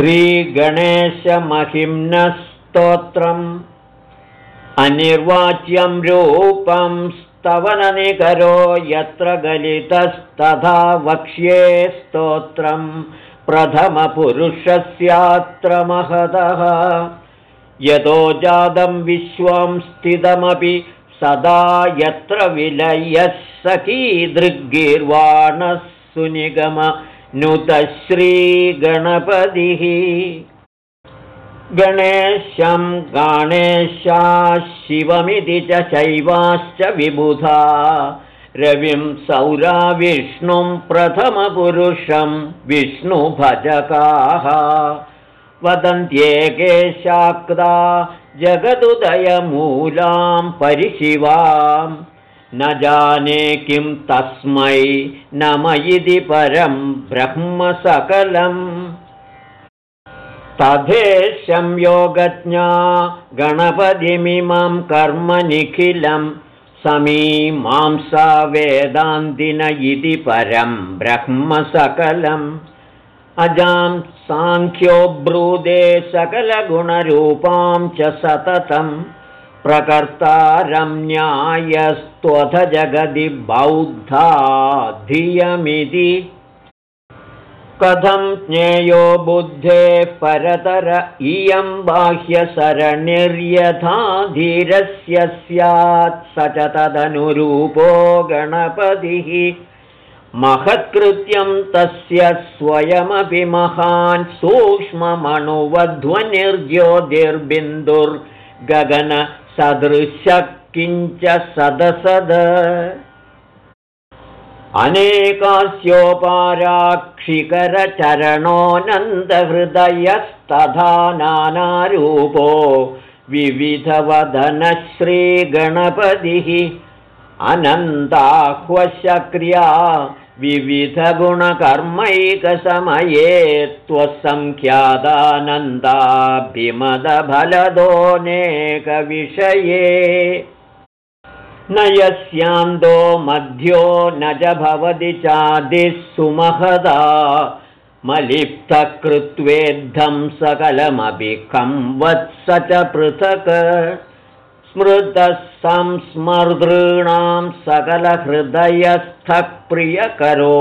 श्रीगणेशमहिम्नस्तोत्रम् अनिर्वाच्यं रूपं स्तवननिकरो यत्र गलितस्तथा वक्ष्ये स्तोत्रं प्रथमपुरुषस्यात्र महदः। यतो जातं विश्वं स्थितमपि सदा यत्र विलयः सखीदृग्गीर्वाणः सुनिगमनुतश्रीगणपतिः गणेशं गणेशा शिवमिति च शैवाश्च विबुधा। रविं सौराविष्णुं प्रथमपुरुषं विष्णुभजकाः। वदन्त्येके शाक्ता जगदुदयमूलां परिशिवां न जाने किं तस्मै नम इति परं ब्रह्मसकलम् तथेशंयोगज्ञा गणपतिमिमं कर्मनिखिलं समीमांसा वेदान्तिन इति परं ब्रह्मसकलम् अजां साङ्ख्यो ब्रूदे सकलगुणरूपां च सततं प्रकर्तारम्यायस्त्वथ जगदि बौद्धा धियमिति कथं ज्ञेयो बुद्धेः परतर इयं बाह्यसरणिर्यथा धीरस्य स्यात्। स च तदनुरूपो गणपतिः। महत्कृत्यं तस्य स्वयमपि महान् सूक्ष्ममणुवध्वनिर्ज्योतिर्बिन्दुर्गगनसदृशः किञ्च सदसद। अनेकास्योपाराक्षिकरचरणोऽनन्दहृदयस्तथा नानारूपो विविधवदनश्रीगणपतिः। अनन्ताह्वशक्रिया विविधगुणकर्मैकसमये त्वसङ्ख्यादानन्दाभिमदफलदोऽनेकविषये न यस्यान्दो मध्यो न च भवति चादिः सुमहदा। मलिप्तकृत्वेद्धं सकलमपि कं वत्स च पृथक् स्मृतः संस्मर्तॄणां सकलहृदयस्थः प्रियकरो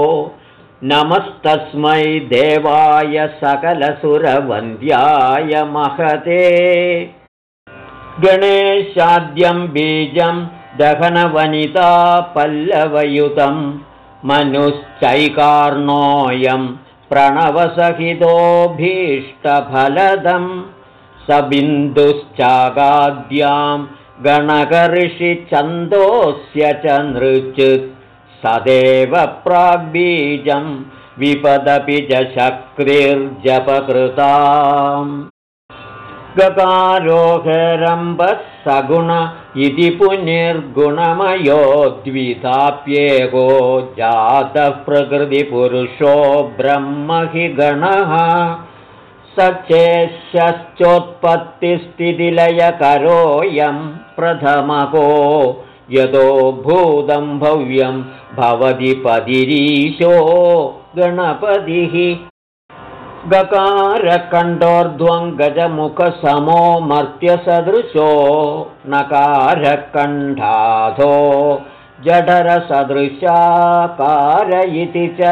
नमस्तस्मै देवाय सकलसुरवन्द्याय महते। गणेशाद्यं बीजं दहनवनिता पल्लवयुतं मनुश्चैकार्णोऽयं प्रणवसहितोऽभीष्टफलदं सबिन्दुश्चागाद्यां गणकर्षिछन्दोऽस्य च नृचित् सदेव प्राग्बीजं विपदपि च शक्तिर्जपकृताम्। गकारोहरम्बः सगुण इति पुनिर्गुणमयो द्विधाप्येको जातः प्रकृतिपुरुषो ब्रह्म हि गणः सचेश्चोत्पत्तिस्थितिलयकरोऽयं प्रथमको। यतो भूतं भव्यं भवति पदिरीशो गणपतिः। गकारकण्ठोर्ध्वं गजमुखसमो मर्त्यसदृशो नकारकण्ठाधो। जठरसदृशाकार इति च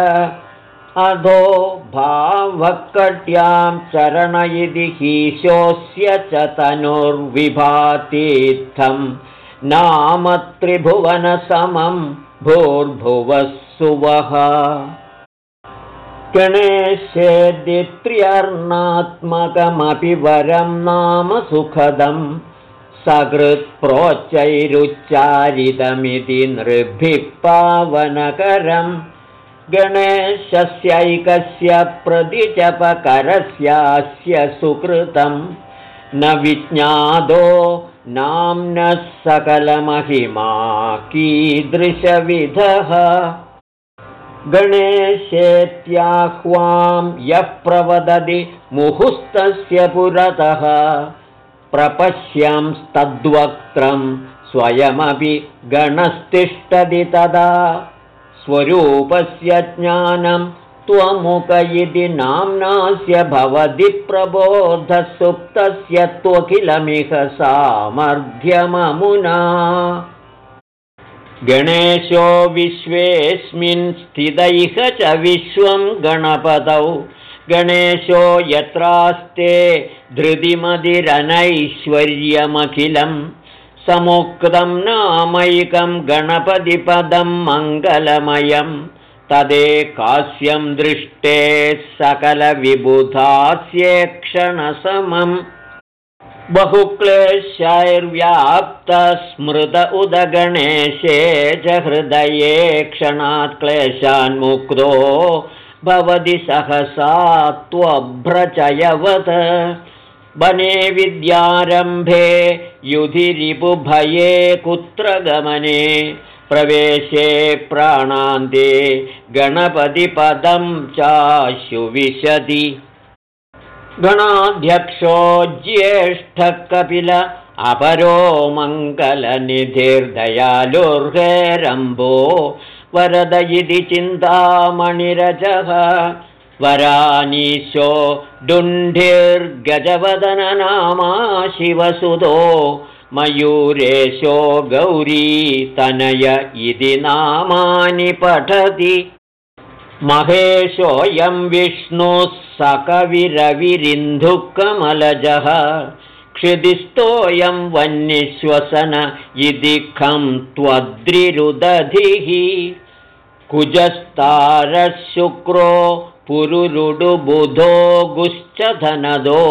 अधो भावकट्यां चरण इति हीशोऽस्य च तनुर्विभातीर्थं। नाम त्रिभुवनसमं भूर्भुवः सुवः। गणेशेद्यत्र्यर्णात्मकमपि वरं नाम सुखदं। नृभिः पावनकरम् गणेशस्यैकस्य प्रतिचपकरस्यास्य सुकृतं न विज्ञादो नाम्नः सकलमहिमा कीदृशविधः गणेशेत्याह्वां यः प्रवदति मुहुस्तस्य पुरतः प्रपश्यंस्तद्वक्त्रं स्वयमपि गणस्तिष्ठति तदा स्वरूपस्य ज्ञानं त्वमुक इति नाम्नास्य भवति प्रबोधसुप्तस्य त्वखिलमिह सामर्थ्यममुना। गणेशो विश्वेऽस्मिन् स्थितैः च विश्वं गणपतौ। गणेशो यत्रास्ते धृतिमदिरनैश्वर्यमखिलं समुक्तं नामैकं गणपतिपदं मङ्गलमयं तदेकास्यं दृष्टे सकलविबुधास्येक्षणसमम्। बहुक्लेशैर्व्याप्तस्मृत उदगणेशे च हृदये क्षणात् क्लेशान्मुक्तो भवति सहसा त्वभ्रचयवत्। वने विद्यारम्भे युधिरिपुभये कुत्र गमने प्रवेशे प्राणान्ते गणपतिपदं चाशुविशति। गणाध्यक्षो ज्येष्ठकपिल अपरो मङ्गलनिधिर्दयालुर्हेरम्भो। वरद इति चिन्तामणिरजः वरानीशो डुण्ढिर्गजवदननामा शिवसुतो मयूरेशो गौरीतनय इति नामानि पठति। महेशोऽयं विष्णुः सकविरविरिन्धुकमलजः। क्षिदिस्थोऽयं वह्निश्वसन इति खं त्वद्रिरुदधिः। कुजस्तारशुक्रो पुरुरुडुबुधो गुश्चधनदो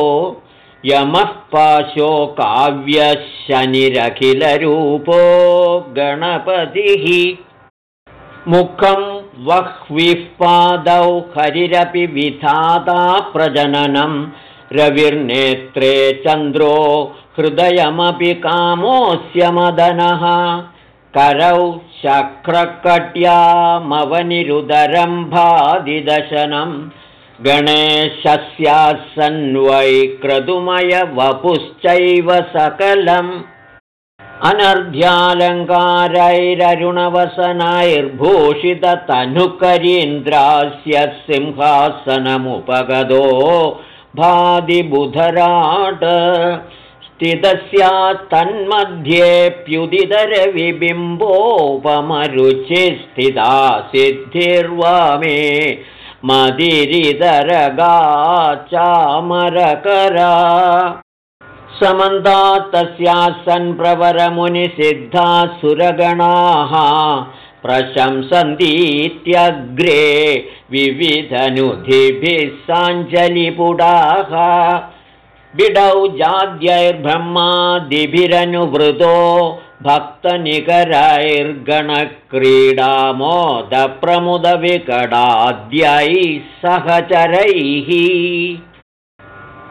यमः पाशो काव्यशनिरखिलरूपो गणपतिः। मुखं वह्विः पादौ हरिरपि विधाता प्रजननं। रविर्नेत्रे चन्द्रो हृदयमपि कामोऽस्य मदनः करौ शक्रकट्यामवनिरुदरं भादिदशनं गणेशस्यासन्वै क्रतुमयवपुश्चैव सकलम् अनर्ध्यालङ्कारैररुणवसनैर्भूषिततनुकरीन्द्रास्य सिंहासनमुपगदो भादिबुधराट स्थितस्यात्तन्मध्येऽप्युदितरविबिम्बोपमरुचिस्थिता सिद्धिर्वा मे मदिरिदरगा चामरकरा समन्तात् तस्यासन् प्रवरमुनिसिद्धा सुरगणाः प्रशंसन्तीत्यग्रे विविधनुधिभिः साञ्जलिपुडाः बिडौ जाद्यैर्ब्रह्मादिभिरनुवृतो भक्तनिकरैर्गणक्रीडामोदप्रमुदविकडाद्यैः सहचरैः।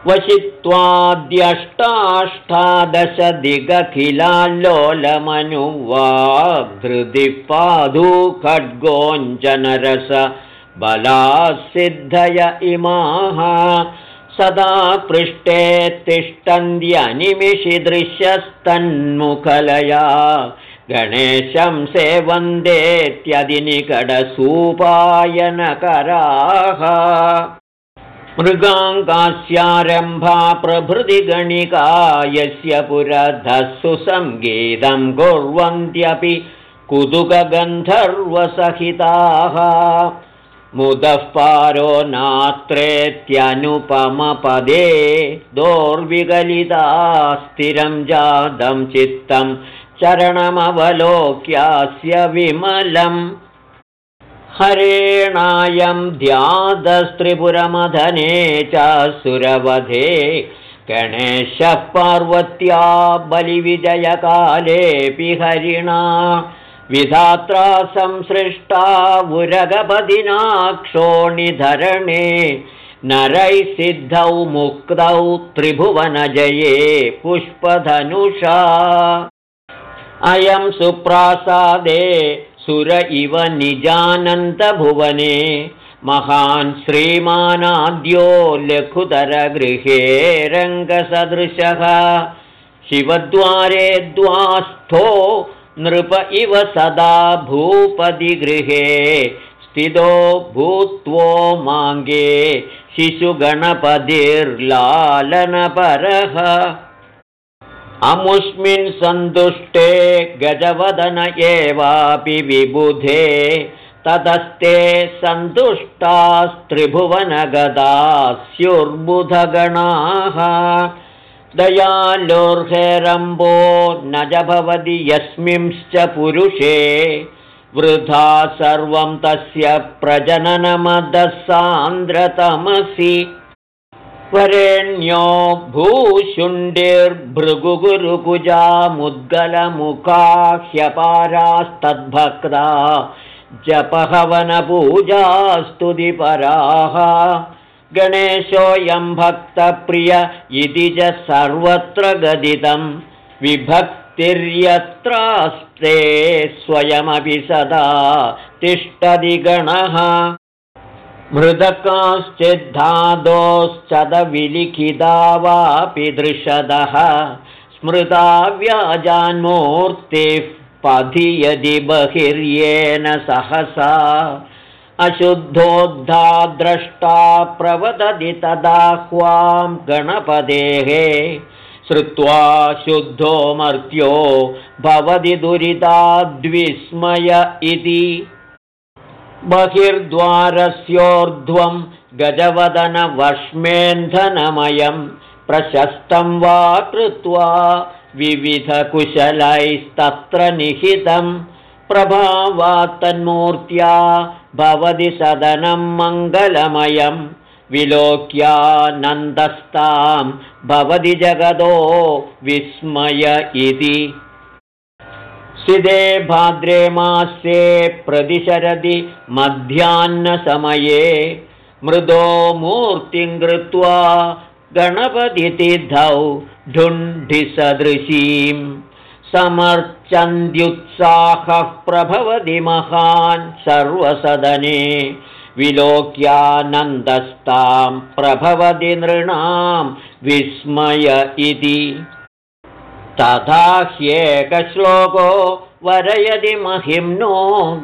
वशित्वाद्यष्टाष्टादशदिगखिलाल्लोलमनुवाधृदिपाधू खड्गोञ्जनरस बलासिद्धय इमाः सदा पृष्ठे तिष्ठन्त्यनिमिषिदृश्यस्तन्मुखलया गणेशं सेवन्देत्यदिनिकडसूपायनकराः मृगाङ्गास्यारम्भा प्रभृतिगणिका यस्य पुरधः कुर्वन्त्यपि कुतुकगन्धर्वसहिताः मुदः पारो नात्रेत्यनुपमपदे दोर्विगलिता स्थिरं जातं चित्तं चरणमवलोक्यास्य विमलम्। हरेणायं ध्यादस्त्रिपुरमधने च सुरवधे गणेशः पार्वत्या बलिविजयकालेऽपि हरिणा विधात्रा संसृष्टा उरगपदिना क्षोणिधरणे नरैः सिद्धौ मुक्तौ त्रिभुवनजये पुष्पधनुषा। अयं सुप्रासादे सुर इव निजानन्तभुवने महान् श्रीमानाद्यो लघुतरगृहे रङ्गसदृशः। शिवद्वारे द्वास्थो नृप इव सदा भूपतिगृहे स्थितो भूत्वो माङ्गे शिशुगणपतिर्लालनपरः। अमुष्मिन् सन्तुष्टे गजवदन एवापि विबुधे ततस्ते सन्तुष्टास्त्रिभुवनगदा स्युर्बुधगणाः दयालोर्हेरम्बो न च भवति यस्मिंश्च पुरुषे। वृथा सर्वं तस्य प्रजननमदसान्द्रतमसि। वरेण्यो भूशुण्डिर्भृगुगुरुकुजामुद्गलमुखा ह्यपारास्तद्भक्ता जपहवनपूजास्तुतिपराः गणेशोऽयं भक्तप्रिय इति च सर्वत्र गदितं। विभक्तिर्यत्रास्ते स्वयमपि सदा तिष्ठति गणः। मृदकाश्चिद्धादोश्चदविलिखिता वापि दृशदः स्मृता व्याजान्मूर्तिः पथि यदि बहिर्येन सहसा अशुद्धोद्धा द्रष्टा प्रवदति तदाह्वां गणपतेः। श्रुत्वा शुद्धो मर्त्यो भवति दुरिताद्विस्मय इति। बहिर्द्वारस्योर्ध्वं गजवदनवश्मेन्धनमयं प्रशस्तं वा कृत्वा विविधकुशलैस्तत्र निहितं प्रभावात्तन्मूर्त्या भवति सदनं मङ्गलमयं। विलोक्यानन्दस्तां भवति जगदो विस्मय इति। सिदे भाद्रे मास्ये प्रतिशरदि मध्याह्नसमये मृदो मूर्तिं कृत्वा गणपतिथिधौ ढुण्ढिसदृशीं समर्चन्द्युत्साहः प्रभवति महान् सर्वसदने। विलोक्यानन्दस्तां प्रभवति नृणां विस्मय इति। तथा ह्येकश्लोको वरयति महिम्नो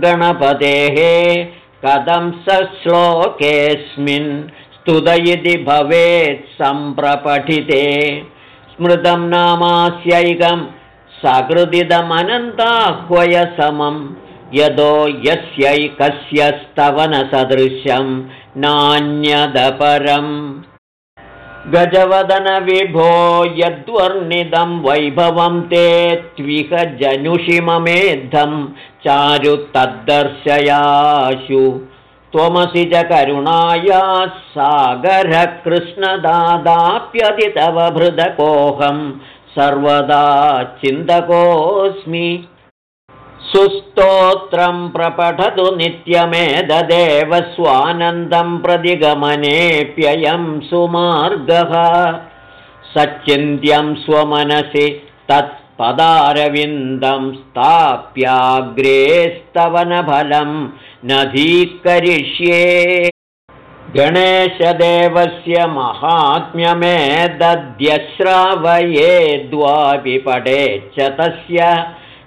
गणपतेः। कथं स श्लोकेऽस्मिन् स्तुतयति भवेत् सम्प्रपठिते। स्मृतं नामास्यैकं सकृदिदमनन्ताह्वयसमं यदो यस्यैकस्य स्तवनसदृशं नान्यदपरम्। गजवदनविभो यद्वर्णितं वैभवं ते त्विह जनुषि ममेद्धं चारु तद्दर्शयाशु। त्वमसि च करुणाया सागरः कृष्णदादाप्यति तव भृदकोऽहं सर्वदा चिन्तकोऽस्मि। सुस्तोत्रं प्रपठतु नित्यमेददेव स्वानन्दं प्रतिगमनेऽप्ययं सुमार्गः। सच्चिन्त्यं स्वमनसि तत्पदारविन्दं स्थाप्याग्रे स्तवनफलं नधीकरिष्ये गणेशदेवस्य महात्म्यमेदद्यश्रावयेद्वापि पठेच्च तस्य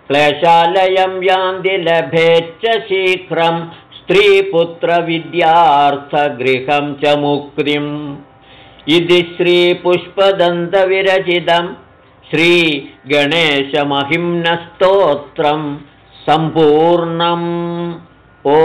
क्लेशालयं यान्ति लभेच्च शीघ्रं स्त्रीपुत्रविद्यार्थगृहं च मुक्तिम्। इति श्रीपुष्पदन्तविरचितं श्रीगणेशमहिम्नस्तोत्रं सम्पूर्णम्। ओ